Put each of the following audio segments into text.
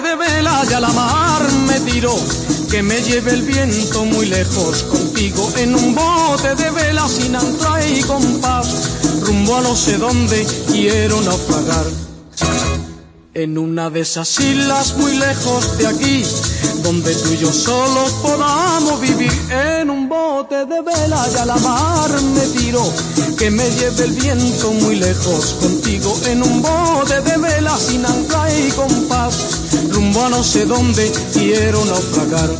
de vela y la mar me tiro, que me lleve el viento muy lejos contigo en un bote de vela sin ancla y compás, rumbo a no sé dónde quiero naufragar. En una de esas islas muy lejos de aquí, donde tú y yo solos podamos vivir en un bote de vela y la mar me tiro, que me lleve el viento muy lejos contigo en un bote de no sé dónde quiero naufragar.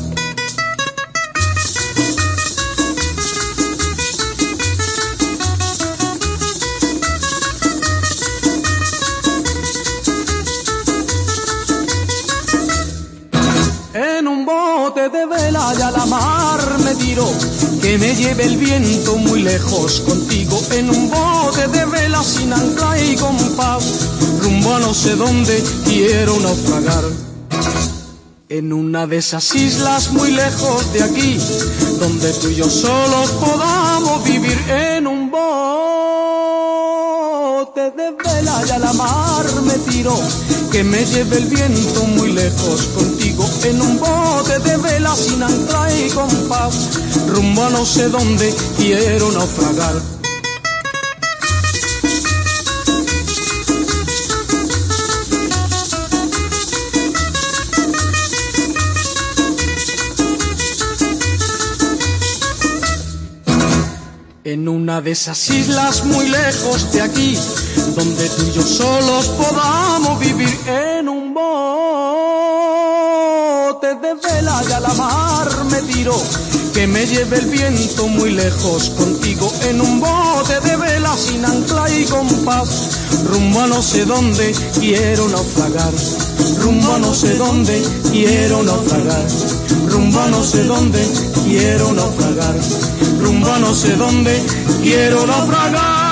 En un bote de vela y a la mar me tiro, que me lleve el viento muy lejos contigo. En un bote de vela sin ancla y compás, rumbo a no sé dónde quiero naufragar. En una de esas islas muy lejos de aquí, donde tú y yo solos podamos vivir en un bote de vela y a la mar me tiro, que me lleve el viento muy lejos contigo, en un bote de vela sin ancla y compás, rumbo a no sé dónde quiero naufragar. En una de esas islas muy lejos de aquí, donde tú y yo solos podamos vivir en un bote de vela y a la mar me tiro, que me lleve el viento muy lejos contigo en un bote de vela sin ancla y compás, rumbo a no sé dónde quiero naufragar, rumbo a no sé dónde quiero naufragar, rumbo a no sé dónde quiero naufragar, sé dónde quiero naufragar.